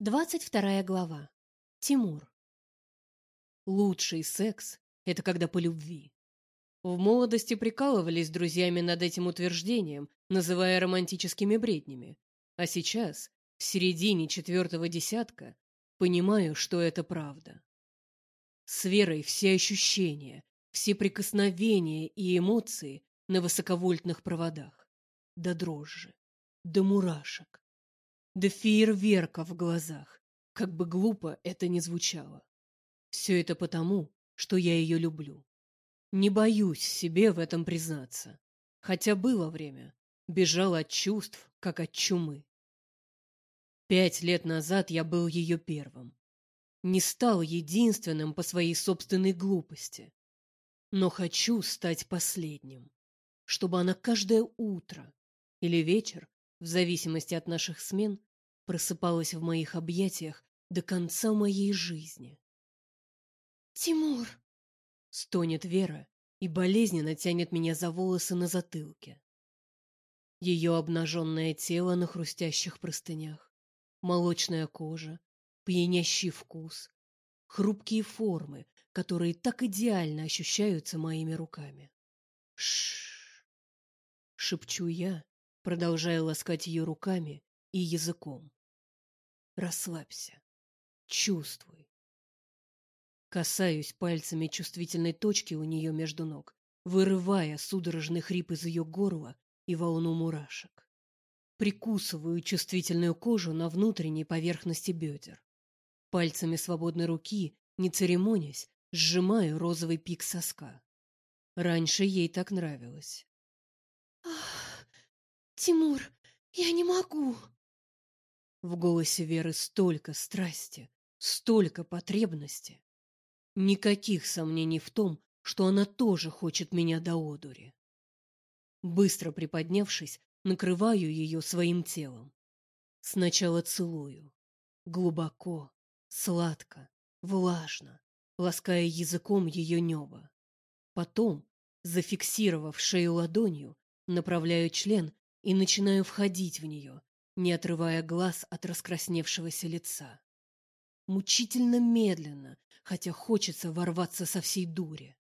Двадцать вторая глава. Тимур. Лучший секс — это когда по любви. В молодости прикалывались друзьями над этим утверждением, называя романтическими бреднями. А сейчас, в середине четвертого десятка, понимаю, что это правда. С Верой все ощущения, все прикосновения и эмоции на высоковольтных проводах. До дрожжи, до мурашек до фейерверка в глазах, как бы глупо это ни звучало. Все это потому, что я ее люблю. Не боюсь себе в этом признаться, хотя было время, бежал от чувств, как от чумы. Пять лет назад я был ее первым. Не стал единственным по своей собственной глупости. Но хочу стать последним, чтобы она каждое утро или вечер в зависимости от наших смен, просыпалась в моих объятиях до конца моей жизни. «Тимур!» — стонет Вера и болезненно тянет меня за волосы на затылке. Ее обнаженное тело на хрустящих простынях, молочная кожа, пьянящий вкус, хрупкие формы, которые так идеально ощущаются моими руками. Шш! шепчу я, продолжая ласкать ее руками и языком. Расслабься. Чувствуй. Касаюсь пальцами чувствительной точки у нее между ног, вырывая судорожный хрип из ее горла и волну мурашек. Прикусываю чувствительную кожу на внутренней поверхности бедер. Пальцами свободной руки, не церемонясь, сжимаю розовый пик соска. Раньше ей так нравилось. Тимур, я не могу. В голосе Веры столько страсти, столько потребности. Никаких сомнений в том, что она тоже хочет меня до одури. Быстро приподнявшись, накрываю ее своим телом. Сначала целую. Глубоко, сладко, влажно, лаская языком ее небо. Потом, зафиксировав шею ладонью, направляю член и начинаю входить в нее, не отрывая глаз от раскрасневшегося лица. Мучительно медленно, хотя хочется ворваться со всей дури.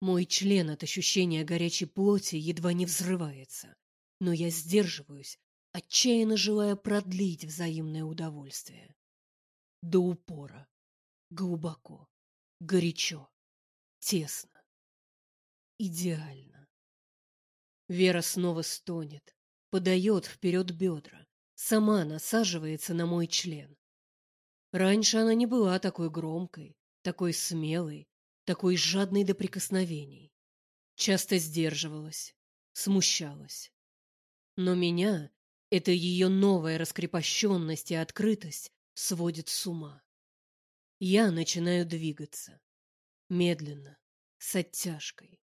Мой член от ощущения горячей плоти едва не взрывается, но я сдерживаюсь, отчаянно желая продлить взаимное удовольствие. До упора, глубоко, горячо, тесно, идеально. Вера снова стонет, подает вперед бедра, сама насаживается на мой член. Раньше она не была такой громкой, такой смелой, такой жадной до прикосновений. Часто сдерживалась, смущалась. Но меня эта ее новая раскрепощенность и открытость сводит с ума. Я начинаю двигаться. Медленно, с оттяжкой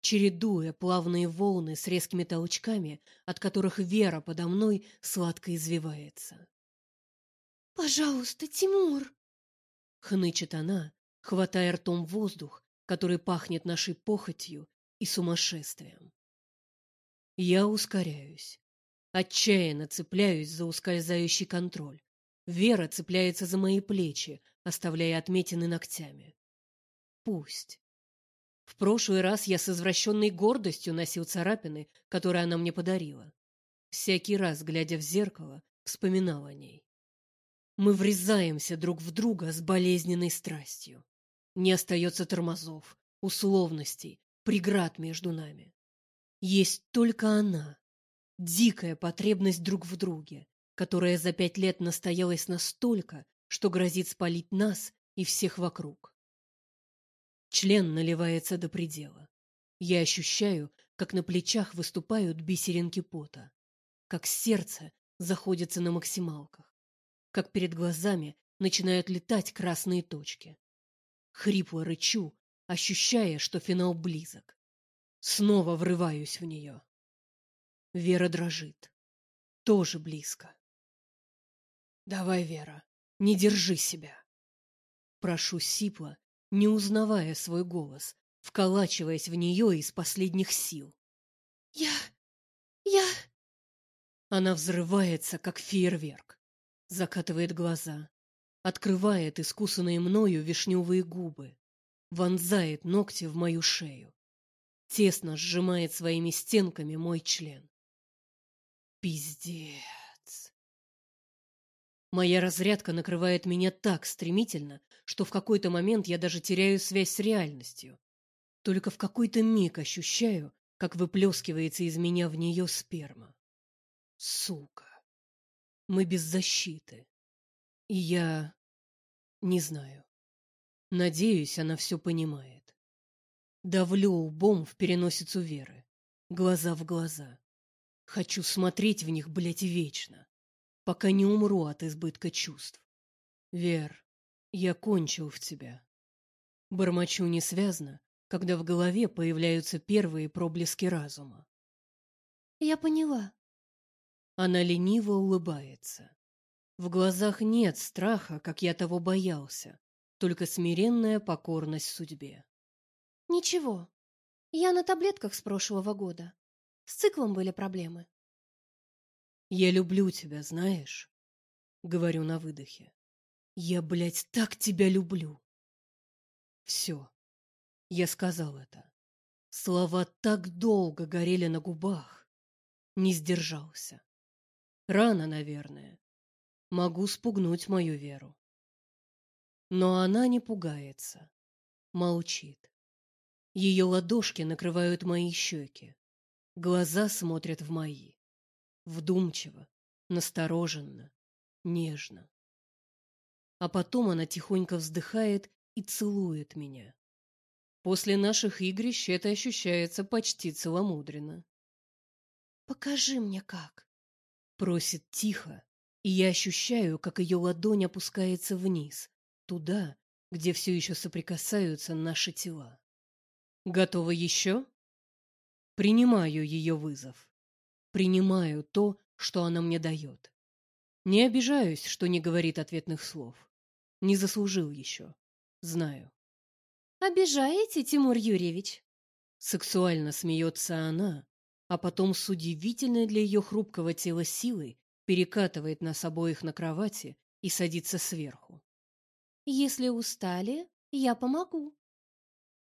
чередуя плавные волны с резкими толчками, от которых Вера подо мной сладко извивается. «Пожалуйста, Тимур!» — хнычет она, хватая ртом воздух, который пахнет нашей похотью и сумасшествием. Я ускоряюсь, отчаянно цепляюсь за ускользающий контроль. Вера цепляется за мои плечи, оставляя отметины ногтями. Пусть. Прошлый раз я с извращенной гордостью носил царапины, которые она мне подарила. Всякий раз, глядя в зеркало, вспоминал о ней. Мы врезаемся друг в друга с болезненной страстью. Не остается тормозов, условностей, преград между нами. Есть только она, дикая потребность друг в друге, которая за пять лет настоялась настолько, что грозит спалить нас и всех вокруг. Член наливается до предела. Я ощущаю, как на плечах выступают бисеринки пота, как сердце заходится на максималках, как перед глазами начинают летать красные точки. Хрипло рычу, ощущая, что финал близок. Снова врываюсь в нее. Вера дрожит. Тоже близко. Давай, Вера, не держи себя. Прошу сипло, не узнавая свой голос, вколачиваясь в нее из последних сил. «Я... я...» Она взрывается, как фейерверк. закатывает глаза, открывает искусанные мною вишневые губы, вонзает ногти в мою шею, тесно сжимает своими стенками мой член. Пиздец. Моя разрядка накрывает меня так стремительно, что в какой-то момент я даже теряю связь с реальностью. Только в какой-то миг ощущаю, как выплескивается из меня в нее сперма. Сука. Мы без защиты. И я не знаю. Надеюсь, она все понимает. Давлю лбом в переносицу Веры. Глаза в глаза. Хочу смотреть в них, блядь, вечно, пока не умру от избытка чувств. Вер, я кончил в тебя. Бормочу несвязно, когда в голове появляются первые проблески разума. Я поняла. Она лениво улыбается. В глазах нет страха, как я того боялся, только смиренная покорность судьбе. Ничего. Я на таблетках с прошлого года. С циклом были проблемы. Я люблю тебя, знаешь? Говорю на выдохе. Я, блядь, так тебя люблю. Все. Я сказал это. Слова так долго горели на губах. Не сдержался. Рано, наверное. Могу спугнуть мою веру. Но она не пугается. Молчит. Ее ладошки накрывают мои щеки. Глаза смотрят в мои. Вдумчиво, настороженно, нежно. А потом она тихонько вздыхает и целует меня. После наших игрищ это ощущается почти целомудренно. «Покажи мне как», — просит тихо, и я ощущаю, как ее ладонь опускается вниз, туда, где все еще соприкасаются наши тела. «Готова еще?» Принимаю ее вызов. Принимаю то, что она мне дает. Не обижаюсь, что не говорит ответных слов. Не заслужил еще. Знаю. Обижаете, Тимур Юрьевич? Сексуально смеется она, а потом с удивительной для ее хрупкого тела силой перекатывает нас обоих на кровати и садится сверху. Если устали, я помогу.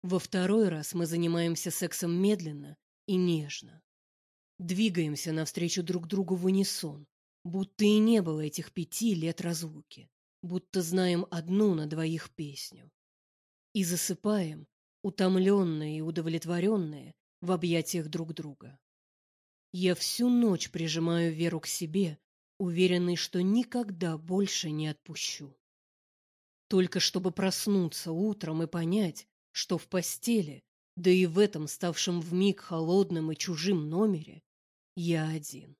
Во второй раз мы занимаемся сексом медленно и нежно. Двигаемся навстречу друг другу в унисон, будто и не было этих пяти лет разлуки, будто знаем одну на двоих песню. И засыпаем, утомленные и удовлетворенные, в объятиях друг друга. Я всю ночь прижимаю Веру к себе, уверенный, что никогда больше не отпущу. Только чтобы проснуться утром и понять, что в постели да и в этом ставшем вмиг холодным и чужим номере я один.